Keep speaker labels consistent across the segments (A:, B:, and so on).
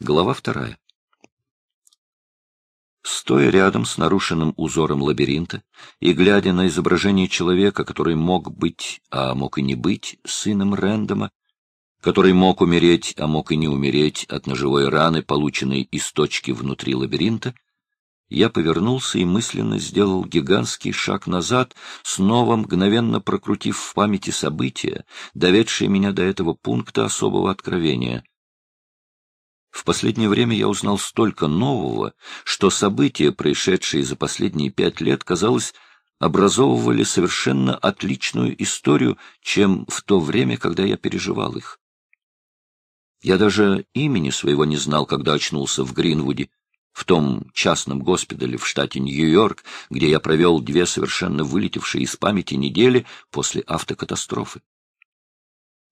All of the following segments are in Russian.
A: Глава вторая. Стоя рядом с нарушенным узором лабиринта и глядя на изображение человека, который мог быть, а мог и не быть, сыном Рэндома, который мог умереть, а мог и не умереть от ножевой раны, полученной из точки внутри лабиринта, я повернулся и мысленно сделал гигантский шаг назад, снова мгновенно прокрутив в памяти события, доведшие меня до этого пункта особого откровения — в последнее время я узнал столько нового, что события, происшедшие за последние пять лет, казалось, образовывали совершенно отличную историю, чем в то время, когда я переживал их. Я даже имени своего не знал, когда очнулся в Гринвуде, в том частном госпитале в штате Нью-Йорк, где я провел две совершенно вылетевшие из памяти недели после автокатастрофы.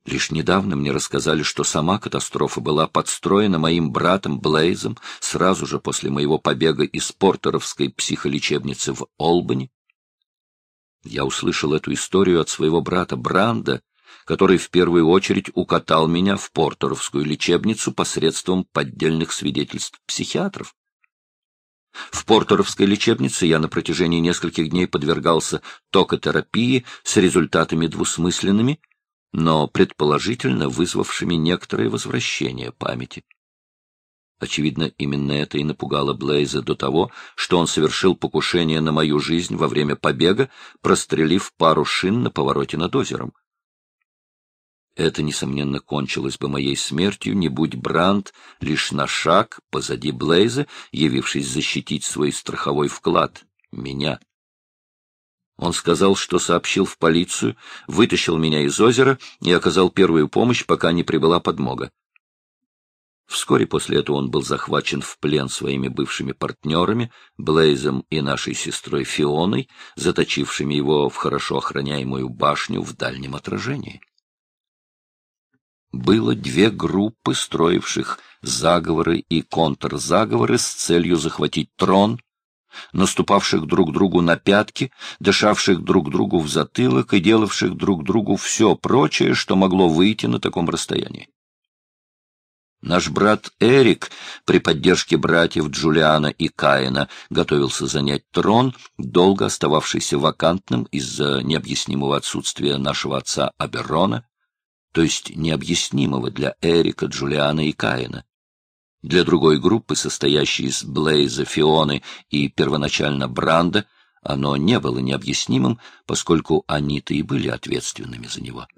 A: Лишь недавно мне рассказали, что сама катастрофа была подстроена моим братом Блейзом сразу же после моего побега из портеровской психолечебницы в Олбани. Я услышал эту историю от своего брата Бранда, который в первую очередь укатал меня в портеровскую лечебницу посредством поддельных свидетельств психиатров. В портеровской лечебнице я на протяжении нескольких дней подвергался токотерапии с результатами двусмысленными — но предположительно вызвавшими некоторое возвращение памяти. Очевидно, именно это и напугало Блейза до того, что он совершил покушение на мою жизнь во время побега, прострелив пару шин на повороте над озером. Это, несомненно, кончилось бы моей смертью, не будь Бранд лишь на шаг позади Блейза, явившись защитить свой страховой вклад — меня. Он сказал, что сообщил в полицию, вытащил меня из озера и оказал первую помощь, пока не прибыла подмога. Вскоре после этого он был захвачен в плен своими бывшими партнерами, Блейзом и нашей сестрой Фионой, заточившими его в хорошо охраняемую башню в дальнем отражении. Было две группы, строивших заговоры и контрзаговоры с целью захватить трон наступавших друг другу на пятки, дышавших друг другу в затылок и делавших друг другу все прочее, что могло выйти на таком расстоянии. Наш брат Эрик при поддержке братьев Джулиана и Каина готовился занять трон, долго остававшийся вакантным из-за необъяснимого отсутствия нашего отца Аберона, то есть необъяснимого для Эрика, Джулиана и Каина. Для другой группы, состоящей из Блейза, Фионы и первоначально Бранда, оно не было необъяснимым, поскольку они-то и были ответственными за него.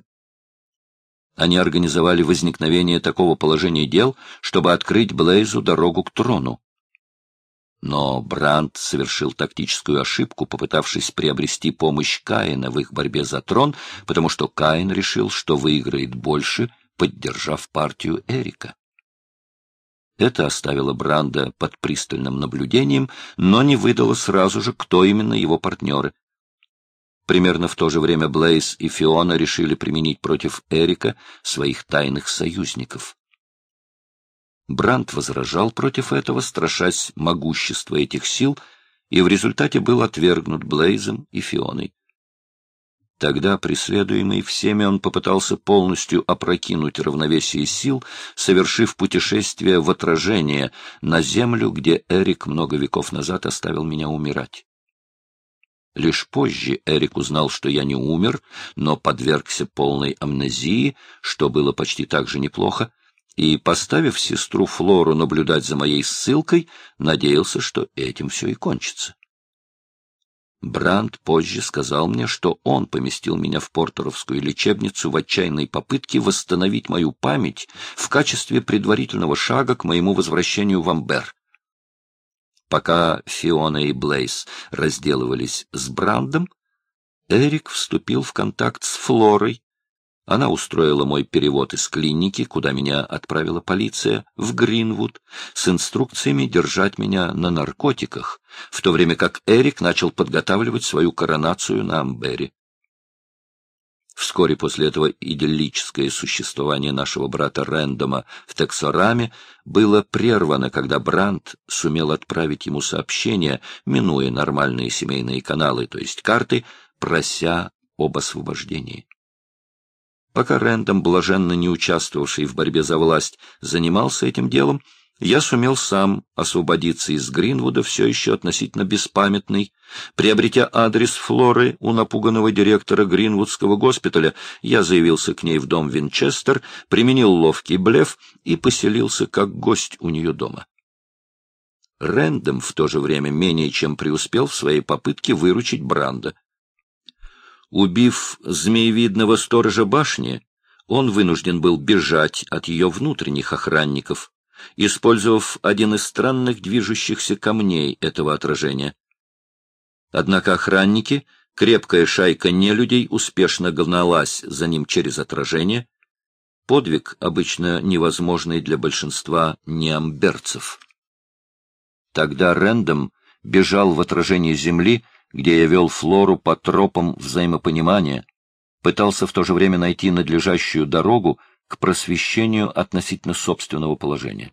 A: Они организовали возникновение такого положения дел, чтобы открыть Блейзу дорогу к трону. Но Бранд совершил тактическую ошибку, попытавшись приобрести помощь Каина в их борьбе за трон, потому что Каин решил, что выиграет больше, поддержав партию Эрика. Это оставило Бранда под пристальным наблюдением, но не выдало сразу же, кто именно его партнеры. Примерно в то же время Блейз и Фиона решили применить против Эрика своих тайных союзников. Бранд возражал против этого, страшась могущества этих сил, и в результате был отвергнут Блейзом и Фионой. Тогда, преследуемый всеми, он попытался полностью опрокинуть равновесие сил, совершив путешествие в отражение на землю, где Эрик много веков назад оставил меня умирать. Лишь позже Эрик узнал, что я не умер, но подвергся полной амнезии, что было почти так же неплохо, и, поставив сестру Флору наблюдать за моей ссылкой, надеялся, что этим все и кончится. Бранд позже сказал мне, что он поместил меня в портеровскую лечебницу в отчаянной попытке восстановить мою память в качестве предварительного шага к моему возвращению в Амбер. Пока Фиона и Блейс разделывались с Брандом, Эрик вступил в контакт с Флорой, она устроила мой перевод из клиники, куда меня отправила полиция, в Гринвуд, с инструкциями держать меня на наркотиках, в то время как Эрик начал подготавливать свою коронацию на Амбере. Вскоре после этого идиллическое существование нашего брата Рэндома в Тексораме было прервано, когда Брандт сумел отправить ему сообщение, минуя нормальные семейные каналы, то есть карты, прося об освобождении. Пока Рэндом, блаженно не участвовавший в борьбе за власть, занимался этим делом, я сумел сам освободиться из Гринвуда, все еще относительно беспамятный. Приобретя адрес Флоры у напуганного директора Гринвудского госпиталя, я заявился к ней в дом Винчестер, применил ловкий блеф и поселился как гость у нее дома. Рэндом в то же время менее чем преуспел в своей попытке выручить Бранда. Убив змеевидного сторожа башни, он вынужден был бежать от ее внутренних охранников, использовав один из странных движущихся камней этого отражения. Однако охранники, крепкая шайка нелюдей, успешно гналась за ним через отражение, подвиг, обычно невозможный для большинства неамберцев. Тогда Рэндом бежал в отражение земли, где я вел Флору по тропам взаимопонимания, пытался в то же время найти надлежащую дорогу к просвещению относительно собственного положения.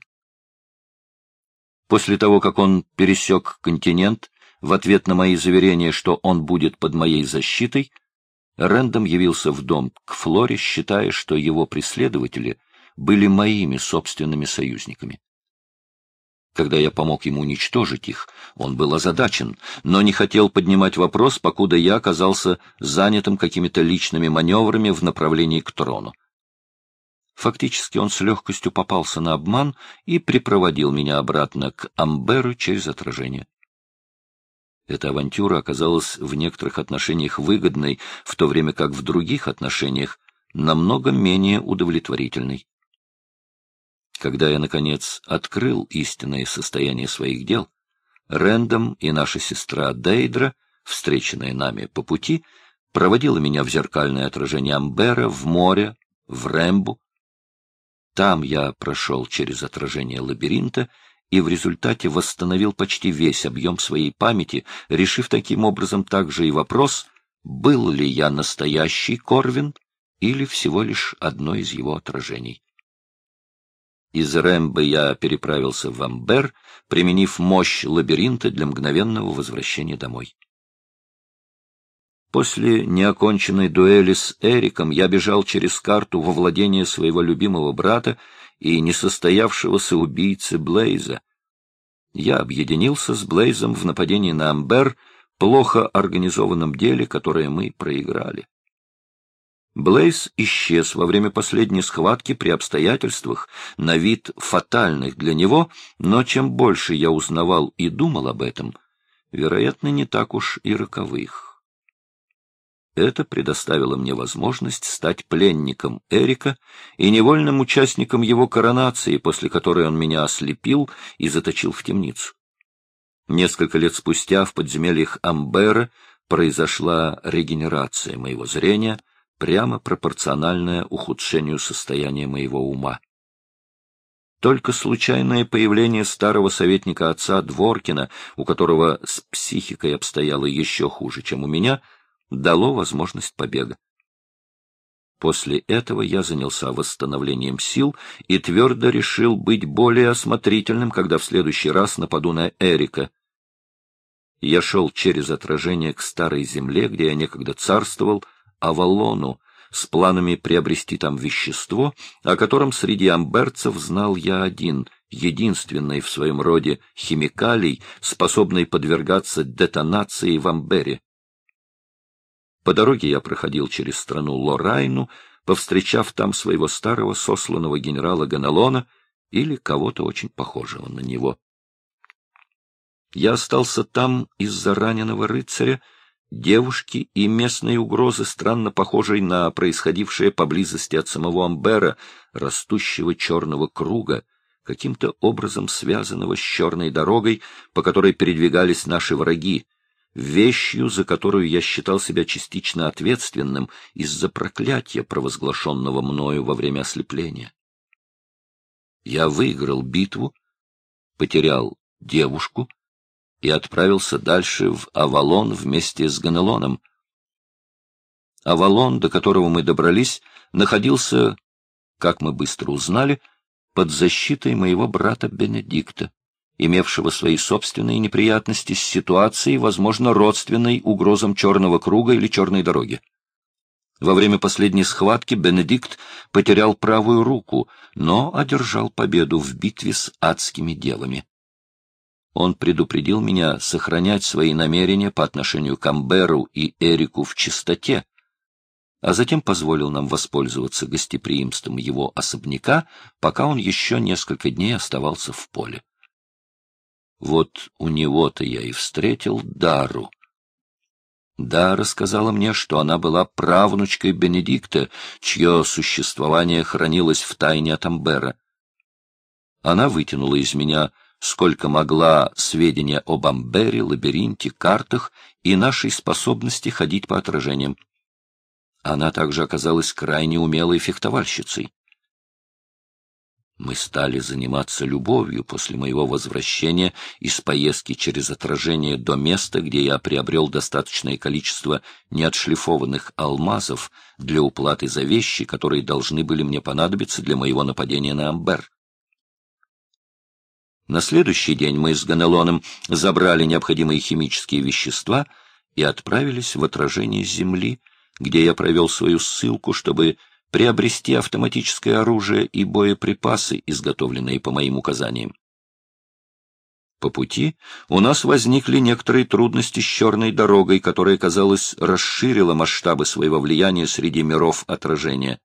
A: После того, как он пересек континент, в ответ на мои заверения, что он будет под моей защитой, Рэндом явился в дом к Флоре, считая, что его преследователи были моими собственными союзниками. Когда я помог ему уничтожить их, он был озадачен, но не хотел поднимать вопрос, покуда я оказался занятым какими-то личными маневрами в направлении к трону. Фактически он с легкостью попался на обман и припроводил меня обратно к Амберу через отражение. Эта авантюра оказалась в некоторых отношениях выгодной, в то время как в других отношениях намного менее удовлетворительной. Когда я, наконец, открыл истинное состояние своих дел, Рэндом и наша сестра Дейдра, встреченная нами по пути, проводила меня в зеркальное отражение Амбера, в море, в Рэмбу. Там я прошел через отражение лабиринта и в результате восстановил почти весь объем своей памяти, решив таким образом также и вопрос, был ли я настоящий Корвин или всего лишь одно из его отражений. Из Рэмбо я переправился в Амбер, применив мощь лабиринта для мгновенного возвращения домой. После неоконченной дуэли с Эриком я бежал через карту во владение своего любимого брата и несостоявшегося убийцы Блейза. Я объединился с Блейзом в нападении на Амбер, плохо организованном деле, которое мы проиграли. Блейз исчез во время последней схватки при обстоятельствах, на вид фатальных для него, но чем больше я узнавал и думал об этом, вероятно, не так уж и роковых. Это предоставило мне возможность стать пленником Эрика и невольным участником его коронации, после которой он меня ослепил и заточил в темницу. Несколько лет спустя в подземельях Амбера произошла регенерация моего зрения — прямо пропорциональное ухудшению состояния моего ума. Только случайное появление старого советника отца Дворкина, у которого с психикой обстояло еще хуже, чем у меня, дало возможность побега. После этого я занялся восстановлением сил и твердо решил быть более осмотрительным, когда в следующий раз нападу на Эрика. Я шел через отражение к старой земле, где я некогда царствовал, Авалону с планами приобрести там вещество, о котором среди амберцев знал я один, единственный в своем роде химикалий, способный подвергаться детонации в Амбере. По дороге я проходил через страну Лорайну, повстречав там своего старого сосланного генерала Ганалона или кого-то очень похожего на него. Я остался там из-за раненого рыцаря, девушки и местные угрозы, странно похожей на происходившее поблизости от самого Амбера, растущего черного круга, каким-то образом связанного с черной дорогой, по которой передвигались наши враги, вещью, за которую я считал себя частично ответственным из-за проклятия, провозглашенного мною во время ослепления. Я выиграл битву, потерял девушку, и отправился дальше в Авалон вместе с Ганелоном. Авалон, до которого мы добрались, находился, как мы быстро узнали, под защитой моего брата Бенедикта, имевшего свои собственные неприятности с ситуацией, возможно, родственной угрозам черного круга или черной дороги. Во время последней схватки Бенедикт потерял правую руку, но одержал победу в битве с адскими девами. Он предупредил меня сохранять свои намерения по отношению к Амберу и Эрику в чистоте, а затем позволил нам воспользоваться гостеприимством его особняка, пока он еще несколько дней оставался в поле. Вот у него-то я и встретил Дару, да, рассказала мне, что она была правнучкой Бенедикта, чье существование хранилось в тайне от Амбера. Она вытянула из меня сколько могла сведения об Амбере, лабиринте, картах и нашей способности ходить по отражениям. Она также оказалась крайне умелой фехтовальщицей. Мы стали заниматься любовью после моего возвращения из поездки через отражение до места, где я приобрел достаточное количество неотшлифованных алмазов для уплаты за вещи, которые должны были мне понадобиться для моего нападения на Амбер. На следующий день мы с Ганелоном забрали необходимые химические вещества и отправились в отражение Земли, где я провел свою ссылку, чтобы приобрести автоматическое оружие и боеприпасы, изготовленные по моим указаниям. По пути у нас возникли некоторые трудности с черной дорогой, которая, казалось, расширила масштабы своего влияния среди миров отражения.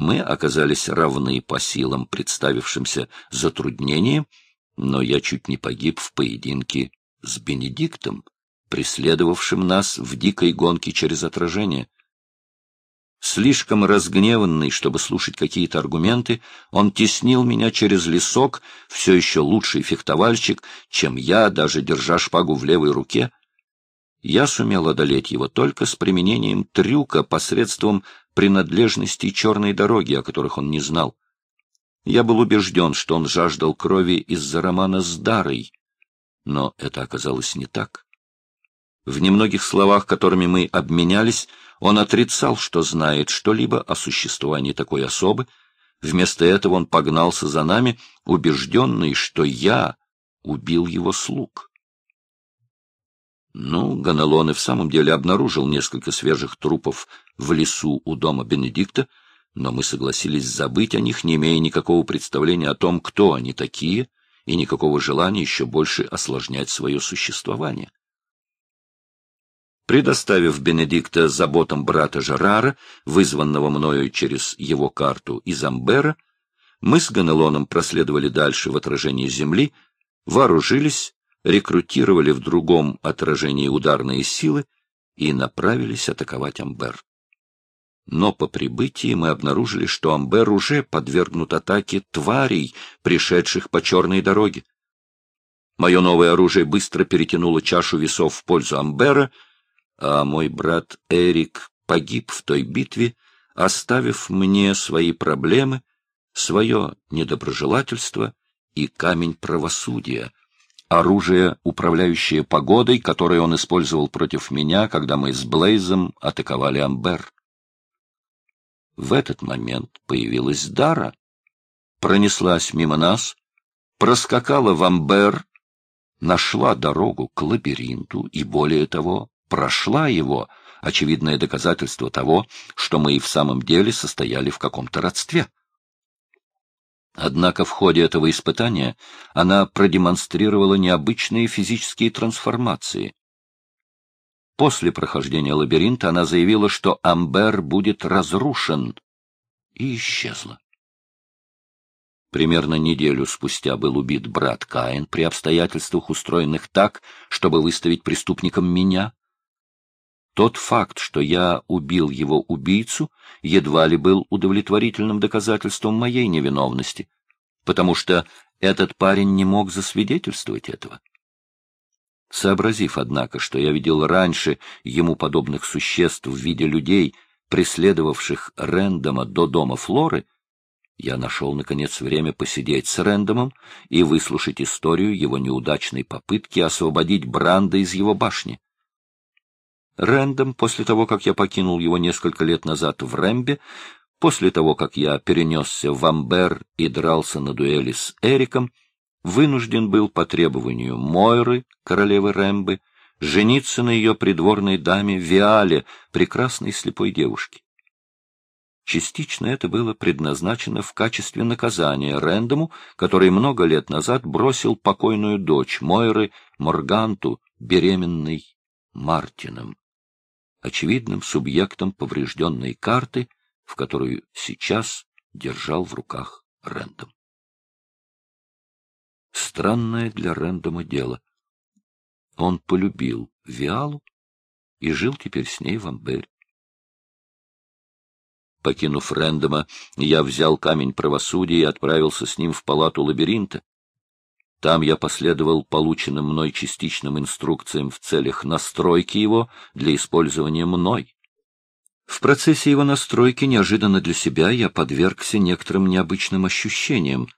A: Мы оказались равны по силам представившимся затруднениям, но я чуть не погиб в поединке с Бенедиктом, преследовавшим нас в дикой гонке через отражение. Слишком разгневанный, чтобы слушать какие-то аргументы, он теснил меня через лесок, все еще лучший фехтовальщик, чем я, даже держа шпагу в левой руке. Я сумел одолеть его только с применением трюка посредством принадлежностей черной дороги, о которых он не знал. Я был убежден, что он жаждал крови из-за романа с Дарой, но это оказалось не так. В немногих словах, которыми мы обменялись, он отрицал, что знает что-либо о существовании такой особы. Вместо этого он погнался за нами, убежденный, что я убил его слуг. Ну, Ганалон и в самом деле обнаружил несколько свежих трупов в лесу у дома Бенедикта, но мы согласились забыть о них, не имея никакого представления о том, кто они такие, и никакого желания еще больше осложнять свое существование. Предоставив Бенедикта заботам брата Жерара, вызванного мною через его карту из Амбера, мы с Ганелоном проследовали дальше в отражении земли, вооружились, рекрутировали в другом отражении ударные силы и направились атаковать Амбер. Но по прибытии мы обнаружили, что Амбер уже подвергнут атаке тварей, пришедших по черной дороге. Мое новое оружие быстро перетянуло чашу весов в пользу Амбера — а мой брат Эрик погиб в той битве, оставив мне свои проблемы, свое недоброжелательство и камень правосудия, оружие, управляющее погодой, которое он использовал против меня, когда мы с Блейзом атаковали Амбер. В этот момент появилась Дара, пронеслась мимо нас, проскакала в Амбер, нашла дорогу к лабиринту и, более того, прошла его, очевидное доказательство того, что мы и в самом деле состояли в каком-то родстве. Однако в ходе этого испытания она продемонстрировала необычные физические трансформации. После прохождения лабиринта она заявила, что Амбер будет разрушен, и исчезла. Примерно неделю спустя был убит брат Каин при обстоятельствах, устроенных так, чтобы выставить преступником меня. Тот факт, что я убил его убийцу, едва ли был удовлетворительным доказательством моей невиновности, потому что этот парень не мог засвидетельствовать этого. Сообразив, однако, что я видел раньше ему подобных существ в виде людей, преследовавших Рэндома до дома Флоры, я нашел, наконец, время посидеть с Рэндомом и выслушать историю его неудачной попытки освободить Бранда из его башни. Рэндом, после того, как я покинул его несколько лет назад в Рэмбе, после того, как я перенесся в Амбер и дрался на дуэли с Эриком, вынужден был по требованию Мойры, королевы Рэмбы, жениться на ее придворной даме Виале, прекрасной слепой девушке. Частично это было предназначено в качестве наказания Рэндому, который много лет назад бросил покойную дочь Мойры Морганту, беременной Мартином, очевидным субъектом поврежденной карты, в которую сейчас держал в руках Рэндом. Странное для Рэндома дело. Он полюбил Виалу и жил теперь с ней в Амбере. Покинув Рэндома, я взял камень правосудия и отправился с ним в палату лабиринта. Там я последовал полученным мной частичным инструкциям в целях настройки его для использования мной. В процессе его настройки неожиданно для себя я подвергся некоторым необычным ощущениям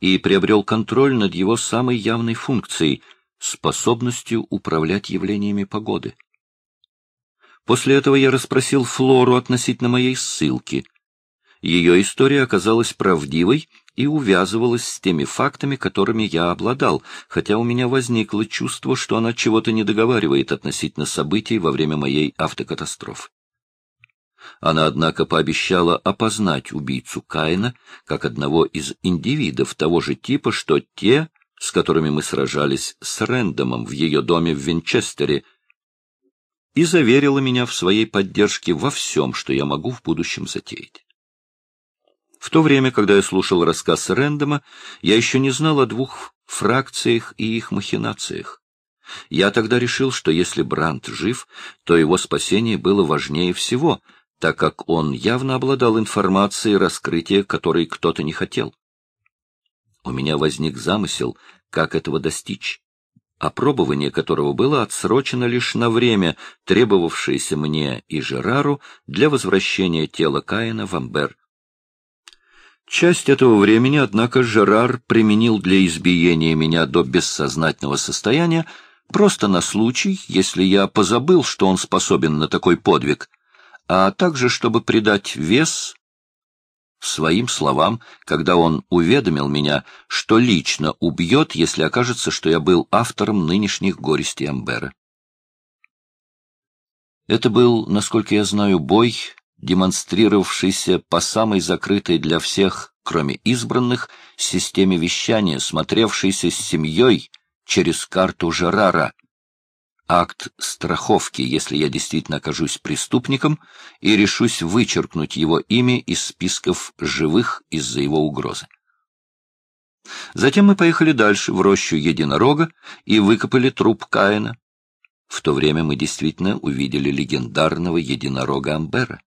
A: и приобрел контроль над его самой явной функцией — способностью управлять явлениями погоды. После этого я расспросил Флору относительно моей ссылки. Ее история оказалась правдивой и увязывалась с теми фактами, которыми я обладал, хотя у меня возникло чувство, что она чего-то не договаривает относительно событий во время моей автокатастрофы. Она, однако, пообещала опознать убийцу Каина как одного из индивидов того же типа, что те, с которыми мы сражались с Рэндомом в ее доме в Винчестере, и заверила меня в своей поддержке во всем, что я могу в будущем затеять. В то время, когда я слушал рассказ Рэндома, я еще не знал о двух фракциях и их махинациях. Я тогда решил, что если Брандт жив, то его спасение было важнее всего, так как он явно обладал информацией, раскрытия которой кто-то не хотел. У меня возник замысел, как этого достичь опробование которого было отсрочено лишь на время, требовавшееся мне и Жерару для возвращения тела Каина в Амбер. Часть этого времени, однако, Жерар применил для избиения меня до бессознательного состояния просто на случай, если я позабыл, что он способен на такой подвиг, а также чтобы придать вес своим словам, когда он уведомил меня, что лично убьет, если окажется, что я был автором нынешних горестей Амбера. Это был, насколько я знаю, бой, демонстрировавшийся по самой закрытой для всех, кроме избранных, системе вещания, смотревшейся с семьей через карту Жерара, акт страховки, если я действительно окажусь преступником и решусь вычеркнуть его имя из списков живых из-за его угрозы. Затем мы поехали дальше, в рощу единорога, и выкопали труп Каина. В то время мы действительно увидели легендарного единорога Амбера.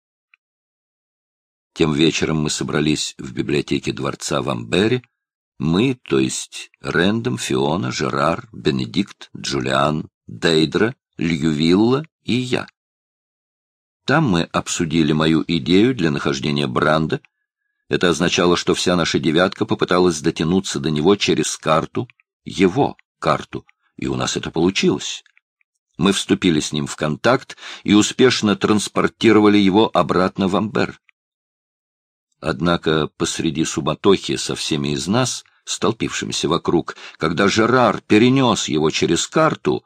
A: Тем вечером мы собрались в библиотеке дворца в Амбере, мы, то есть Рэндом, Фиона, Жерар, Бенедикт, Джулиан, Дейдра, Льювилла и я. Там мы обсудили мою идею для нахождения Бранда. Это означало, что вся наша девятка попыталась дотянуться до него через карту, его карту, и у нас это получилось. Мы вступили с ним в контакт и успешно транспортировали его обратно в Амбер. Однако посреди суматохи со всеми из нас, столпившимися вокруг, когда Жерар перенес его через карту,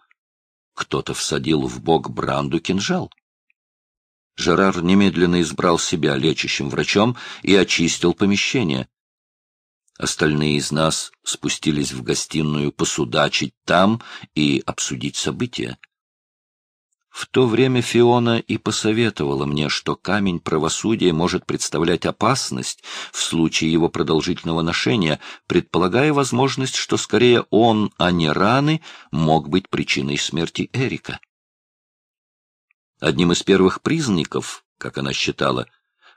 A: кто-то всадил в бок Бранду кинжал. Жерар немедленно избрал себя лечащим врачом и очистил помещение. Остальные из нас спустились в гостиную посудачить там и обсудить события. В то время Фиона и посоветовала мне, что камень правосудия может представлять опасность в случае его продолжительного ношения, предполагая возможность, что скорее он, а не раны, мог быть причиной смерти Эрика. Одним из первых признаков, как она считала,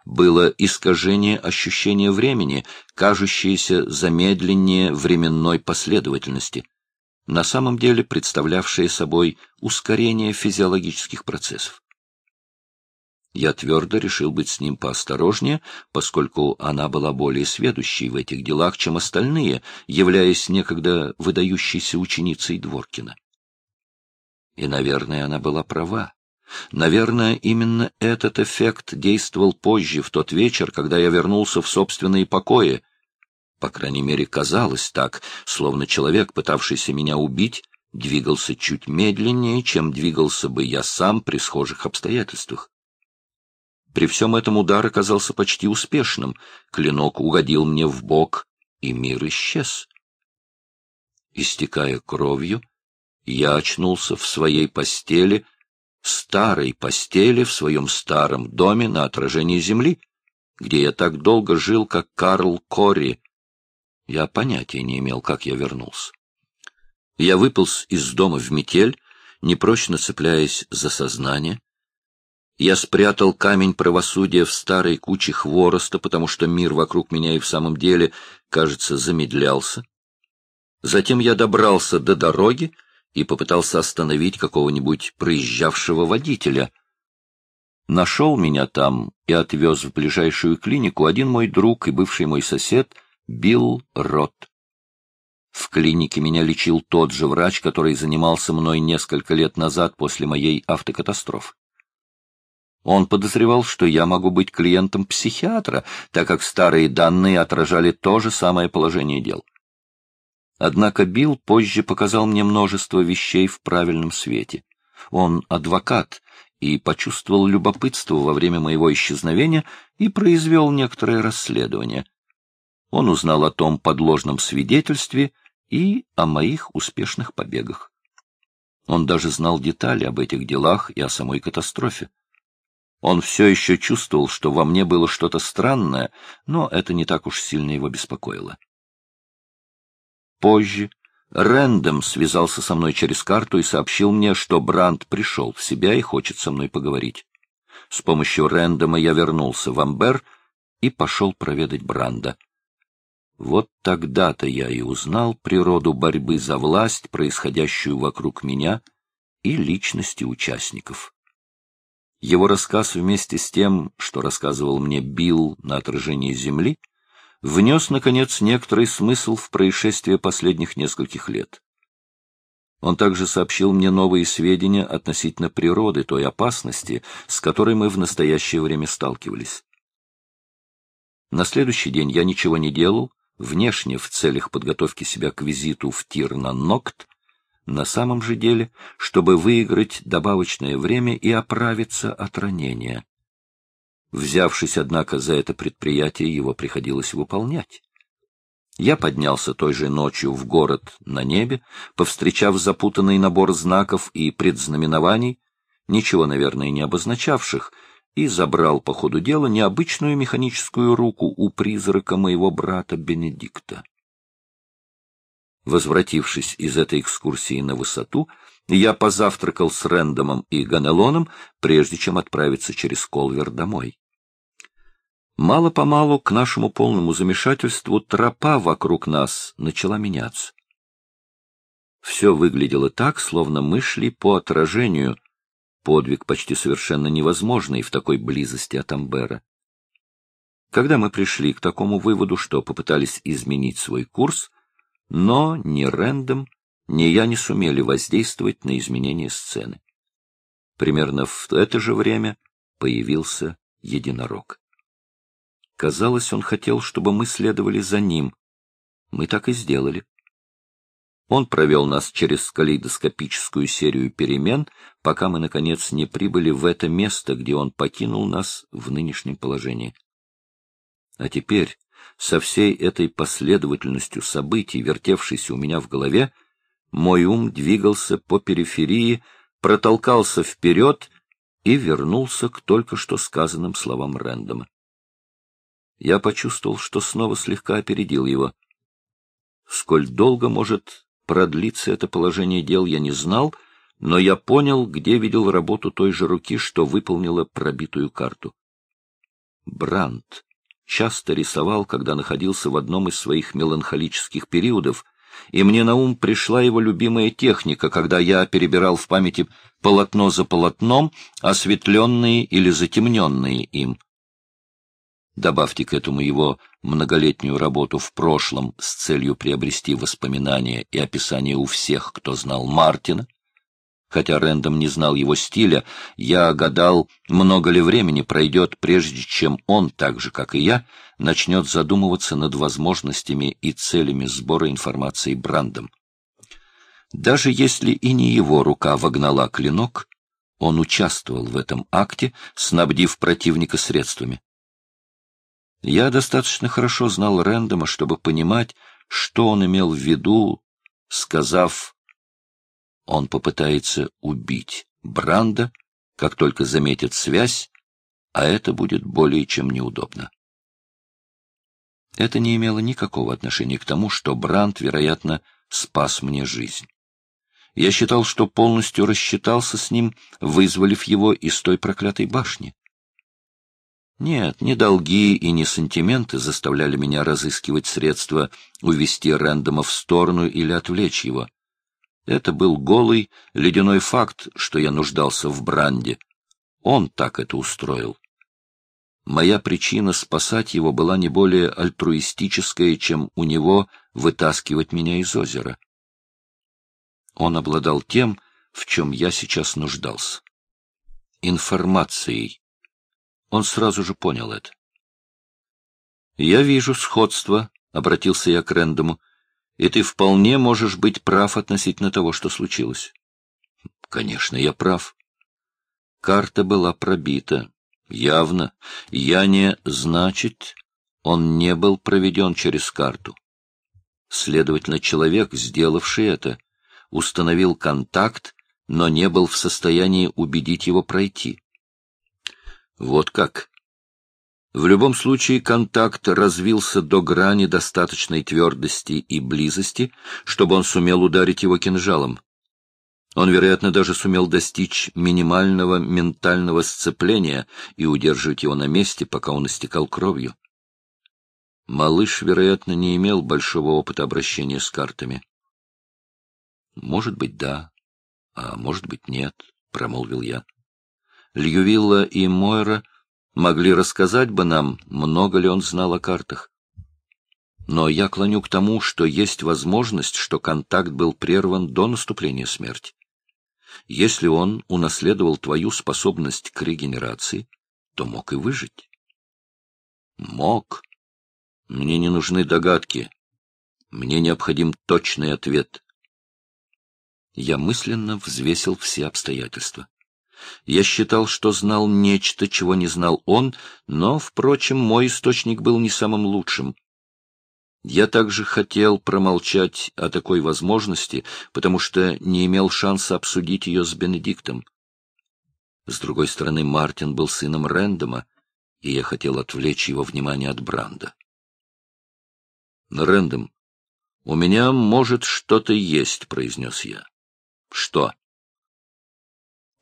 A: было искажение ощущения времени, кажущееся замедленнее временной последовательности — на самом деле представлявшее собой ускорение физиологических процессов. Я твердо решил быть с ним поосторожнее, поскольку она была более сведущей в этих делах, чем остальные, являясь некогда выдающейся ученицей Дворкина. И, наверное, она была права. Наверное, именно этот эффект действовал позже, в тот вечер, когда я вернулся в собственные покои, по крайней мере, казалось так, словно человек, пытавшийся меня убить, двигался чуть медленнее, чем двигался бы я сам при схожих обстоятельствах. При всем этом удар оказался почти успешным, клинок угодил мне в бок, и мир исчез. Истекая кровью, я очнулся в своей постели, старой постели в своем старом доме на отражении земли, где я так долго жил, как Карл Кори. Я понятия не имел, как я вернулся. Я выполз из дома в метель, непрочно цепляясь за сознание. Я спрятал камень правосудия в старой куче хвороста, потому что мир вокруг меня и в самом деле, кажется, замедлялся. Затем я добрался до дороги и попытался остановить какого-нибудь проезжавшего водителя. Нашел меня там и отвез в ближайшую клинику один мой друг и бывший мой сосед Билл Рот. В клинике меня лечил тот же врач, который занимался мной несколько лет назад после моей автокатастрофы. Он подозревал, что я могу быть клиентом психиатра, так как старые данные отражали то же самое положение дел. Однако Билл позже показал мне множество вещей в правильном свете. Он адвокат и почувствовал любопытство во время моего исчезновения и произвел некоторое расследование. Он узнал о том подложном свидетельстве — и о моих успешных побегах. Он даже знал детали об этих делах и о самой катастрофе. Он все еще чувствовал, что во мне было что-то странное, но это не так уж сильно его беспокоило. Позже Рэндом связался со мной через карту и сообщил мне, что Бранд пришел в себя и хочет со мной поговорить. С помощью Рэндома я вернулся в Амбер и пошел проведать Бранда. Вот тогда-то я и узнал природу борьбы за власть, происходящую вокруг меня, и личности участников. Его рассказ вместе с тем, что рассказывал мне Билл на отражении Земли, внес, наконец, некоторый смысл в происшествие последних нескольких лет. Он также сообщил мне новые сведения относительно природы той опасности, с которой мы в настоящее время сталкивались. На следующий день я ничего не делал, внешне в целях подготовки себя к визиту в тир на Нокт, на самом же деле, чтобы выиграть добавочное время и оправиться от ранения. Взявшись, однако, за это предприятие, его приходилось выполнять. Я поднялся той же ночью в город на небе, повстречав запутанный набор знаков и предзнаменований, ничего, наверное, не обозначавших, и забрал по ходу дела необычную механическую руку у призрака моего брата Бенедикта. Возвратившись из этой экскурсии на высоту, я позавтракал с Рэндомом и Ганелоном, прежде чем отправиться через Колвер домой. Мало-помалу к нашему полному замешательству тропа вокруг нас начала меняться. Все выглядело так, словно мы шли по отражению, подвиг почти совершенно невозможный в такой близости от Амбера. Когда мы пришли к такому выводу, что попытались изменить свой курс, но ни Рэндом, ни я не сумели воздействовать на изменение сцены. Примерно в это же время появился единорог. Казалось, он хотел, чтобы мы следовали за ним. Мы так и сделали. Он провел нас через калейдоскопическую серию перемен, пока мы, наконец, не прибыли в это место, где он покинул нас в нынешнем положении. А теперь, со всей этой последовательностью событий, вертевшейся у меня в голове, мой ум двигался по периферии, протолкался вперед и вернулся к только что сказанным словам Рэндома. Я почувствовал, что снова слегка опередил его. Сколь долго может продлится это положение дел, я не знал, но я понял, где видел работу той же руки, что выполнила пробитую карту. Брандт часто рисовал, когда находился в одном из своих меланхолических периодов, и мне на ум пришла его любимая техника, когда я перебирал в памяти полотно за полотном, осветленные или затемненные им. Добавьте к этому его многолетнюю работу в прошлом с целью приобрести воспоминания и описание у всех, кто знал Мартина. Хотя Рэндом не знал его стиля, я гадал, много ли времени пройдет, прежде чем он, так же, как и я, начнет задумываться над возможностями и целями сбора информации Брандом. Даже если и не его рука вогнала клинок, он участвовал в этом акте, снабдив противника средствами. Я достаточно хорошо знал Рэндома, чтобы понимать, что он имел в виду, сказав, он попытается убить Бранда, как только заметит связь, а это будет более чем неудобно. Это не имело никакого отношения к тому, что Бранд, вероятно, спас мне жизнь. Я считал, что полностью рассчитался с ним, вызволив его из той проклятой башни. Нет, не долги и не сантименты заставляли меня разыскивать средства увести Рэндома в сторону или отвлечь его. Это был голый, ледяной факт, что я нуждался в Бранде. Он так это устроил. Моя причина спасать его была не более альтруистическая, чем у него вытаскивать меня из озера. Он обладал тем, в чем я сейчас нуждался. Информацией он сразу же понял это. «Я вижу сходство», — обратился я к Рэндому, — «и ты вполне можешь быть прав относительно того, что случилось». «Конечно, я прав». Карта была пробита. Явно. Я не... Значит, он не был проведен через карту. Следовательно, человек, сделавший это, установил контакт, но не был в состоянии убедить его пройти. Вот как. В любом случае контакт развился до грани достаточной твердости и близости, чтобы он сумел ударить его кинжалом. Он, вероятно, даже сумел достичь минимального ментального сцепления и удерживать его на месте, пока он истекал кровью. Малыш, вероятно, не имел большого опыта обращения с картами. — Может быть, да, а может быть, нет, — промолвил я. Льювилла и Мойра могли рассказать бы нам, много ли он знал о картах. Но я клоню к тому, что есть возможность, что контакт был прерван до наступления смерти. Если он унаследовал твою способность к регенерации, то мог и выжить. Мог. Мне не нужны догадки. Мне необходим точный ответ. Я мысленно взвесил все обстоятельства. Я считал, что знал нечто, чего не знал он, но, впрочем, мой источник был не самым лучшим. Я также хотел промолчать о такой возможности, потому что не имел шанса обсудить ее с Бенедиктом. С другой стороны, Мартин был сыном Рэндома, и я хотел отвлечь его внимание от Бранда. — Рэндом, у меня, может, что-то есть, — произнес я. — Что?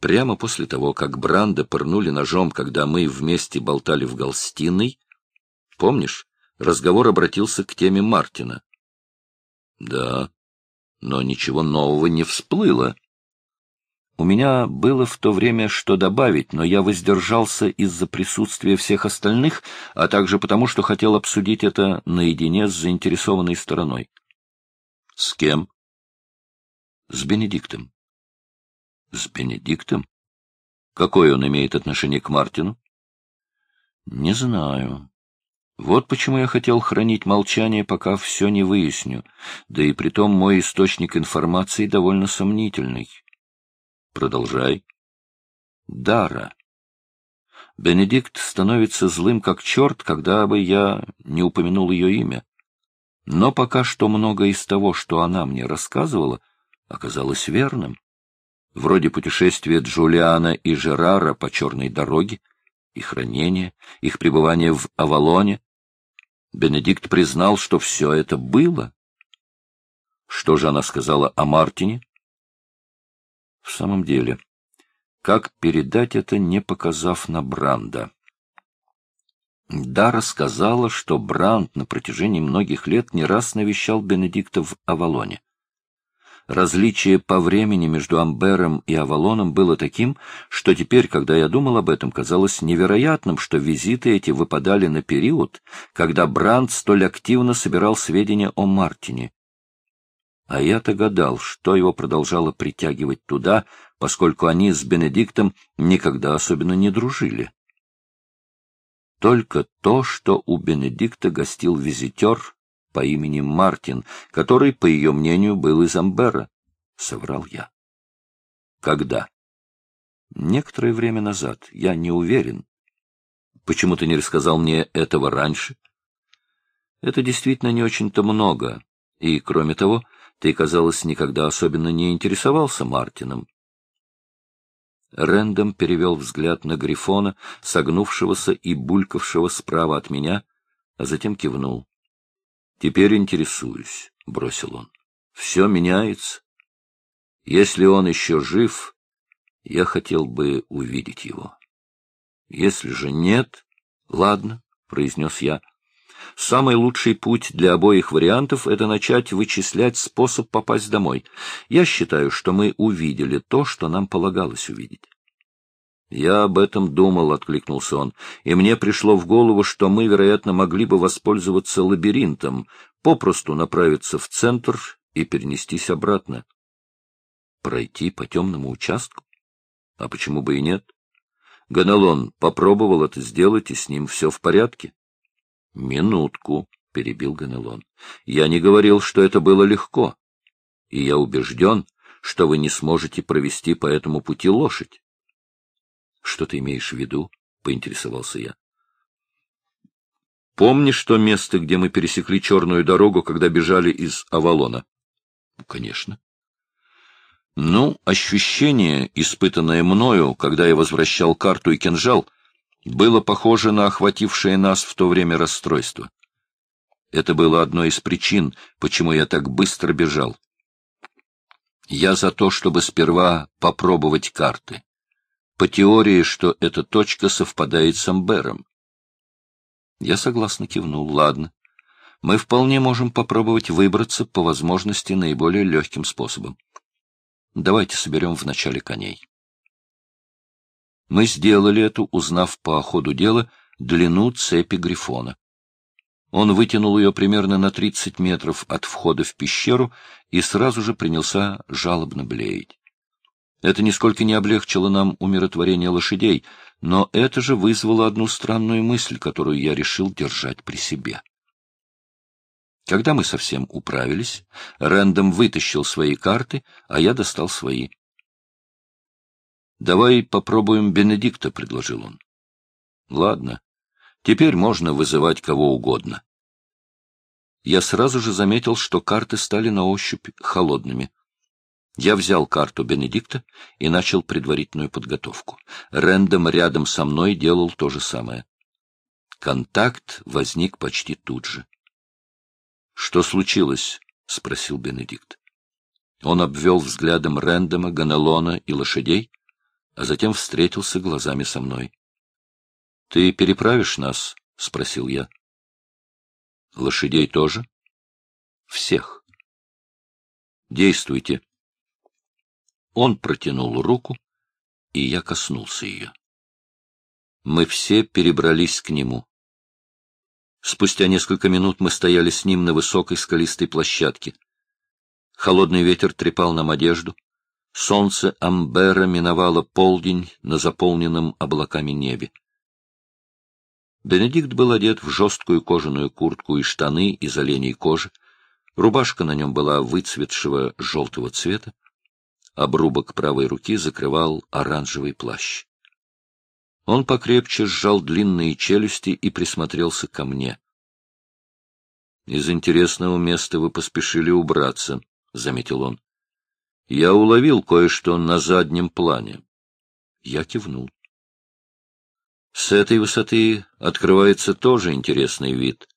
A: Прямо после того, как Бранда пырнули ножом, когда мы вместе болтали в гостиной, помнишь, разговор обратился к теме Мартина. Да, но ничего нового не всплыло. У меня было в то время что добавить, но я воздержался из-за присутствия всех остальных, а также потому, что хотел обсудить это наедине с заинтересованной стороной. — С кем? — С Бенедиктом. С Бенедиктом? Какое он имеет отношение к Мартину? Не знаю. Вот почему я хотел хранить молчание, пока все не выясню. Да и притом мой источник информации довольно сомнительный. Продолжай. Дара. Бенедикт становится злым как черт, когда бы я не упомянул ее имя. Но пока что многое из того, что она мне рассказывала, оказалось верным вроде путешествия Джулиана и Жерара по черной дороге, их ранения, их пребывание в Авалоне. Бенедикт признал, что все это было. Что же она сказала о Мартине? В самом деле, как передать это, не показав на Бранда? Дара сказала, что Бранд на протяжении многих лет не раз навещал Бенедикта в Авалоне. Различие по времени между Амбером и Авалоном было таким, что теперь, когда я думал об этом, казалось невероятным, что визиты эти выпадали на период, когда Бранд столь активно собирал сведения о Мартине. А я-то гадал, что его продолжало притягивать туда, поскольку они с Бенедиктом никогда особенно не дружили. Только то, что у Бенедикта гостил визитер, по имени Мартин, который, по ее мнению, был из Амбера. соврал я. Когда? Некоторое время назад. Я не уверен. Почему ты не рассказал мне этого раньше? Это действительно не очень-то много. И, кроме того, ты, казалось, никогда особенно не интересовался Мартином. Рэндом перевел взгляд на Грифона, согнувшегося и булькавшего справа от меня, а затем кивнул. — Теперь интересуюсь, — бросил он. — Все меняется. Если он еще жив, я хотел бы увидеть его. Если же нет, ладно, — произнес я. Самый лучший путь для обоих вариантов — это начать вычислять способ попасть домой. Я считаю, что мы увидели то, что нам полагалось увидеть. «Я об этом думал», — откликнулся он, — «и мне пришло в голову, что мы, вероятно, могли бы воспользоваться лабиринтом, попросту направиться в центр и перенестись обратно». «Пройти по темному участку? А почему бы и нет?» Ганалон попробовал это сделать, и с ним все в порядке. — Минутку, — перебил Ганелон. — Я не говорил, что это было легко. И я убежден, что вы не сможете провести по этому пути лошадь. — Что ты имеешь в виду? — поинтересовался я. — Помнишь то место, где мы пересекли черную дорогу, когда бежали из Авалона? — Конечно. — Ну, ощущение, испытанное мною, когда я возвращал карту и кинжал — было похоже на охватившее нас в то время расстройство. Это было одной из причин, почему я так быстро бежал. Я за то, чтобы сперва попробовать карты. По теории, что эта точка совпадает с Амбером. Я согласно кивнул. Ладно. Мы вполне можем попробовать выбраться по возможности наиболее легким способом. Давайте соберем вначале коней. Мы сделали это, узнав по ходу дела длину цепи Грифона. Он вытянул ее примерно на 30 метров от входа в пещеру и сразу же принялся жалобно блеять. Это нисколько не облегчило нам умиротворение лошадей, но это же вызвало одну странную мысль, которую я решил держать при себе. Когда мы совсем управились, Рэндом вытащил свои карты, а я достал свои. «Давай попробуем Бенедикта», — предложил он. «Ладно. Теперь можно вызывать кого угодно». Я сразу же заметил, что карты стали на ощупь холодными. Я взял карту Бенедикта и начал предварительную подготовку. Рэндом рядом со мной делал то же самое. Контакт возник почти тут же. — Что случилось? — спросил Бенедикт. Он обвел взглядом Рэндома, Ганелона и лошадей, а затем встретился глазами со мной. — Ты переправишь нас? — спросил я. — Лошадей тоже? — Всех. — Действуйте. Он протянул руку, и я коснулся ее. Мы все перебрались к нему. Спустя несколько минут мы стояли с ним на высокой скалистой площадке. Холодный ветер трепал нам одежду, Солнце Амбера миновало полдень на заполненном облаками небе. Бенедикт был одет в жесткую кожаную куртку и штаны из оленей кожи. Рубашка на нем была выцветшего желтого цвета. Обрубок правой руки закрывал оранжевый плащ. Он покрепче сжал длинные челюсти и присмотрелся ко мне. — Из интересного места вы поспешили убраться, — заметил он. Я уловил кое-что на заднем плане. Я кивнул. С этой высоты открывается тоже интересный вид.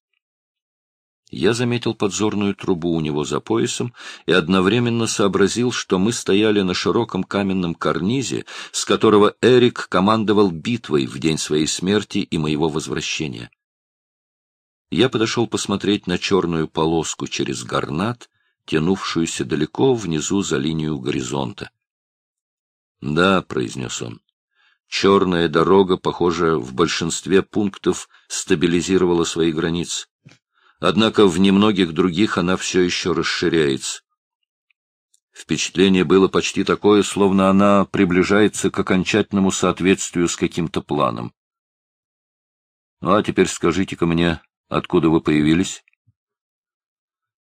A: Я заметил подзорную трубу у него за поясом и одновременно сообразил, что мы стояли на широком каменном карнизе, с которого Эрик командовал битвой в день своей смерти и моего возвращения. Я подошел посмотреть на черную полоску через горнат, тянувшуюся далеко внизу за линию горизонта. «Да», — произнес он, — «черная дорога, похоже, в большинстве пунктов стабилизировала свои границы. Однако в немногих других она все еще расширяется. Впечатление было почти такое, словно она приближается к окончательному соответствию с каким-то планом. Ну, а теперь скажите-ка мне, откуда вы появились?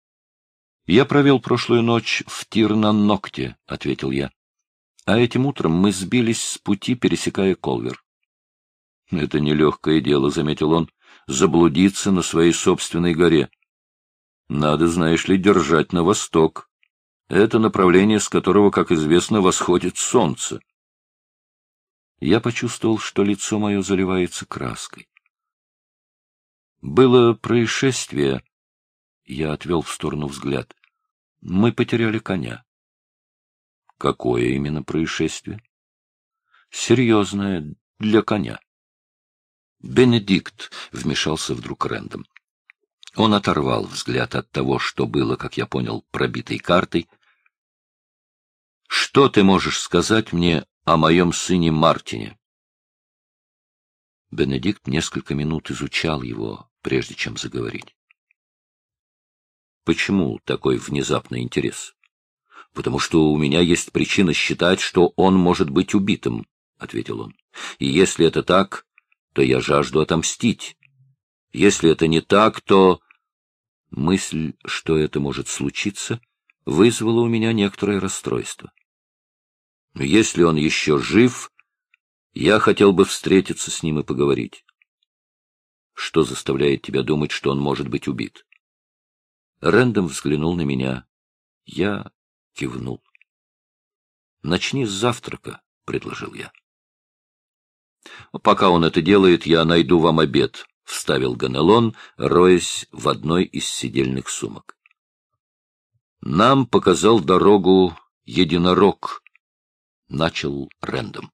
A: — Я провел прошлую ночь в Тирнан-Нокте, — ответил я. — А этим утром мы сбились с пути, пересекая Колвер. — Это нелегкое дело, — заметил он, — заблудиться на своей собственной горе. Надо, знаешь ли, держать на восток. Это направление, с которого, как известно, восходит солнце. Я почувствовал, что лицо мое заливается краской. Было происшествие. Я отвел в сторону взгляд. Мы потеряли коня. Какое именно происшествие? Серьезное для коня. Бенедикт вмешался вдруг Рэндом. Он оторвал взгляд от того, что было, как я понял, пробитой картой. «Что ты можешь сказать мне о моем сыне Мартине?» Бенедикт несколько минут изучал его, прежде чем заговорить. «Почему такой внезапный интерес?» «Потому что у меня есть причина считать, что он может быть убитым», — ответил он. «И если это так, то я жажду отомстить. Если это не так, то...» Мысль, что это может случиться, вызвала у меня некоторое расстройство. Если он еще жив, я хотел бы встретиться с ним и поговорить. Что заставляет тебя думать, что он может быть убит? Рэндом взглянул на меня. Я кивнул. «Начни с завтрака», — предложил я. «Пока он это делает, я найду вам обед», — вставил Ганелон, роясь в одной из сидельных сумок. «Нам показал дорогу единорог», — начал Рэндом.